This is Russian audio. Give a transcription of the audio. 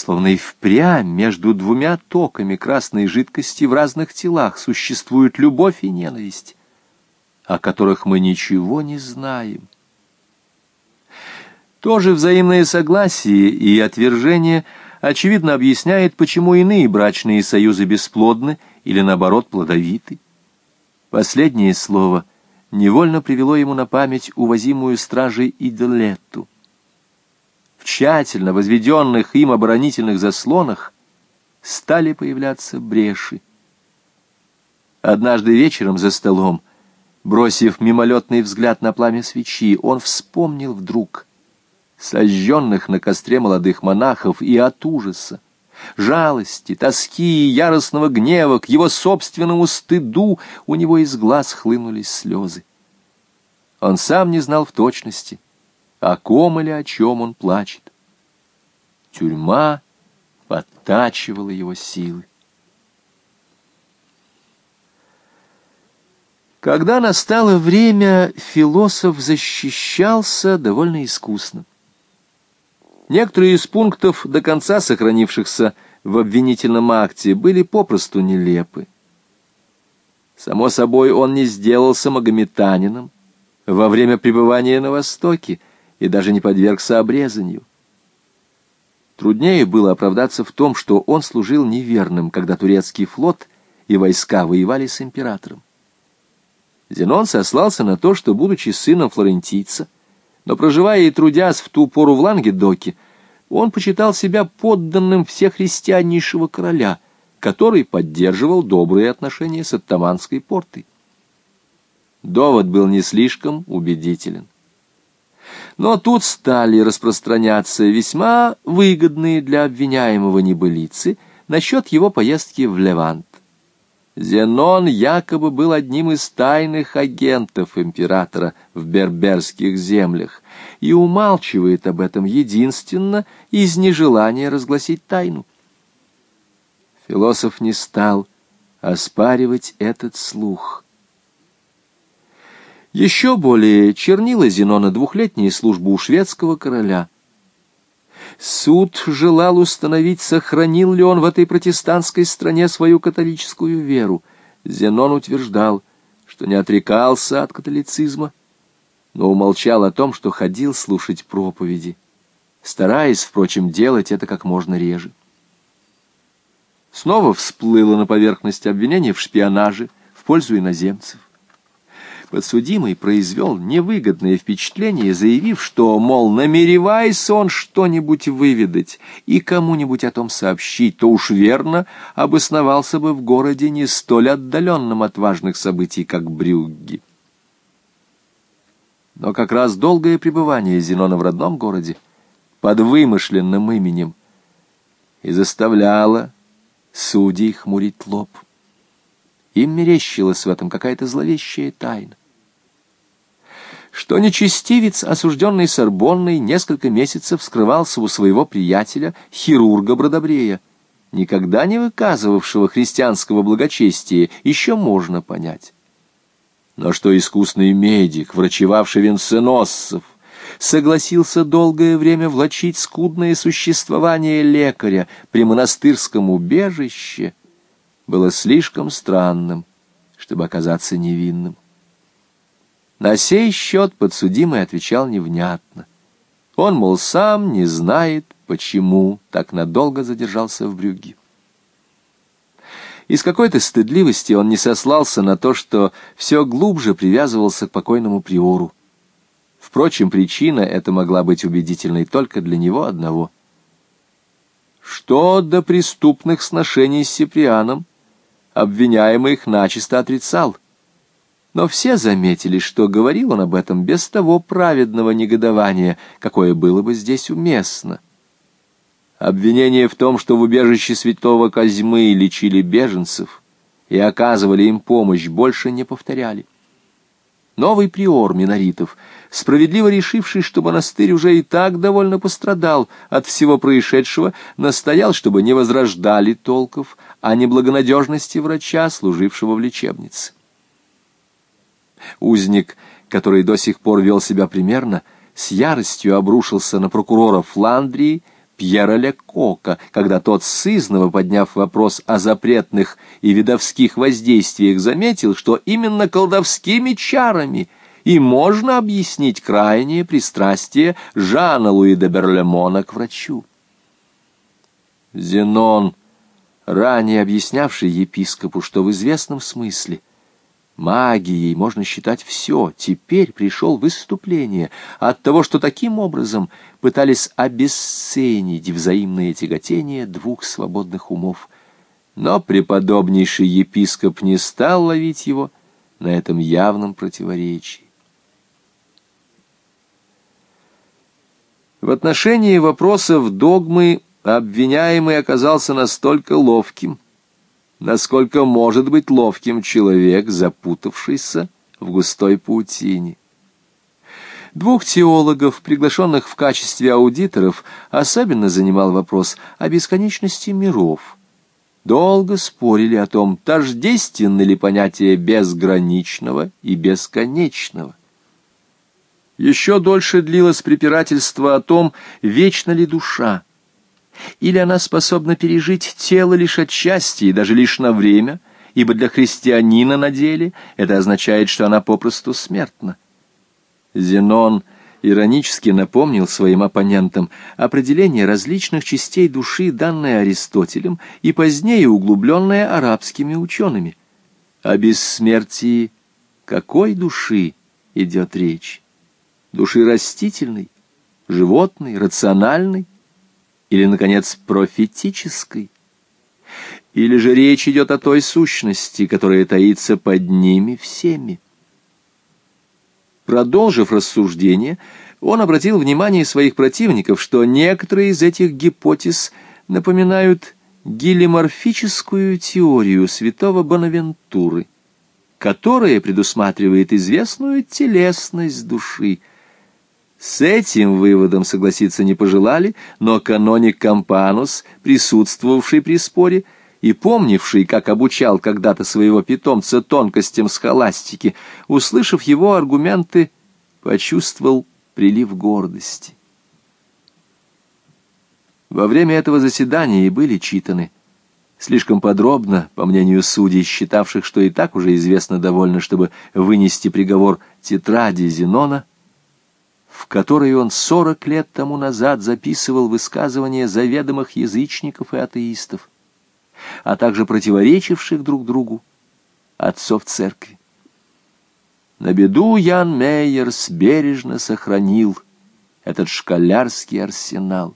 словно и впрямь между двумя токами красной жидкости в разных телах существуют любовь и ненависть, о которых мы ничего не знаем. Тоже взаимное согласие и отвержение очевидно объясняет, почему иные брачные союзы бесплодны или, наоборот, плодовиты. Последнее слово невольно привело ему на память увозимую стражей Идолетту. В тщательно возведенных им оборонительных заслонах стали появляться бреши. Однажды вечером за столом, бросив мимолетный взгляд на пламя свечи, он вспомнил вдруг сожженных на костре молодых монахов и от ужаса, жалости, тоски и яростного гнева к его собственному стыду у него из глаз хлынули слезы. Он сам не знал в точности, о ком или о чем он плачет. Тюрьма подтачивала его силы. Когда настало время, философ защищался довольно искусно. Некоторые из пунктов, до конца сохранившихся в обвинительном акте, были попросту нелепы. Само собой, он не сделался магометанином во время пребывания на Востоке и даже не подвергся обрезанию. Труднее было оправдаться в том, что он служил неверным, когда турецкий флот и войска воевали с императором. Зенон сослался на то, что, будучи сыном флорентийца, но проживая и трудясь в ту пору в Лангедоке, он почитал себя подданным всехристианнейшего короля, который поддерживал добрые отношения с оттаманской портой. Довод был не слишком убедителен. Но тут стали распространяться весьма выгодные для обвиняемого небылицы насчет его поездки в Левант. Зенон якобы был одним из тайных агентов императора в берберских землях и умалчивает об этом единственно из нежелания разгласить тайну. Философ не стал оспаривать этот слух. Еще более чернила Зенона двухлетняя служба у шведского короля — Суд желал установить, сохранил ли он в этой протестантской стране свою католическую веру. Зенон утверждал, что не отрекался от католицизма, но умолчал о том, что ходил слушать проповеди, стараясь, впрочем, делать это как можно реже. Снова всплыло на поверхность обвинение в шпионаже в пользу иноземцев подсудимый произвел невыгодное впечатление, заявив, что, мол, намереваясь он что-нибудь выведать и кому-нибудь о том сообщить, то уж верно обосновался бы в городе не столь отдаленном от важных событий, как Брюгге. Но как раз долгое пребывание Зенона в родном городе под вымышленным именем и заставляло судей хмурить лоб. Им мерещилась в этом какая-то зловещая тайна что нечестивец, осужденный Сорбонной, несколько месяцев скрывался у своего приятеля, хирурга Бродобрея, никогда не выказывавшего христианского благочестия, еще можно понять. Но что искусный медик, врачевавший венценосцев, согласился долгое время влачить скудное существование лекаря при монастырском убежище, было слишком странным, чтобы оказаться невинным. На сей счет подсудимый отвечал невнятно. Он, мол, сам не знает, почему так надолго задержался в Брюгге. Из какой-то стыдливости он не сослался на то, что все глубже привязывался к покойному приору. Впрочем, причина эта могла быть убедительной только для него одного. Что до преступных сношений с Сиприаном, обвиняемый их начисто отрицал — но все заметили, что говорил он об этом без того праведного негодования, какое было бы здесь уместно. Обвинение в том, что в убежище святого Козьмы лечили беженцев и оказывали им помощь, больше не повторяли. Новый приор миноритов, справедливо решивший, что монастырь уже и так довольно пострадал от всего происшедшего, настоял, чтобы не возрождали толков о неблагонадежности врача, служившего в лечебнице. Узник, который до сих пор вел себя примерно, с яростью обрушился на прокурора Фландрии, Пьера Лекока, когда тот сызново, подняв вопрос о запретных и видовских воздействиях, заметил, что именно колдовскими чарами и можно объяснить крайнее пристрастие Жана Луи Берлемона к врачу. Зенон, ранее объяснявший епископу, что в известном смысле магией можно считать все, теперь пришел выступление от того, что таким образом пытались обесценить взаимное тяготение двух свободных умов. Но преподобнейший епископ не стал ловить его на этом явном противоречии. В отношении вопросов догмы обвиняемый оказался настолько ловким, насколько может быть ловким человек, запутавшийся в густой паутине. Двух теологов, приглашенных в качестве аудиторов, особенно занимал вопрос о бесконечности миров. Долго спорили о том, тождественно ли понятие безграничного и бесконечного. Еще дольше длилось препирательство о том, вечна ли душа, или она способна пережить тело лишь отчасти и даже лишь на время, ибо для христианина на деле это означает, что она попросту смертна. Зенон иронически напомнил своим оппонентам определение различных частей души, данное Аристотелем и позднее углубленное арабскими учеными. О бессмертии какой души идет речь? Души растительной, животной, рациональной, или, наконец, профетической? Или же речь идет о той сущности, которая таится под ними всеми? Продолжив рассуждение, он обратил внимание своих противников, что некоторые из этих гипотез напоминают гелиморфическую теорию святого Бонавентуры, которая предусматривает известную телесность души, с этим выводом согласиться не пожелали, но каноник Кампанус, присутствовавший при споре и помнивший, как обучал когда-то своего питомца тонкостям схоластики, услышав его аргументы, почувствовал прилив гордости. Во время этого заседания и были читаны слишком подробно, по мнению судей, считавших, что и так уже известно довольно, чтобы вынести приговор тетради Зенона, в которой он сорок лет тому назад записывал высказывания заведомых язычников и атеистов, а также противоречивших друг другу отцов церкви. На беду Ян Мейерс бережно сохранил этот школярский арсенал.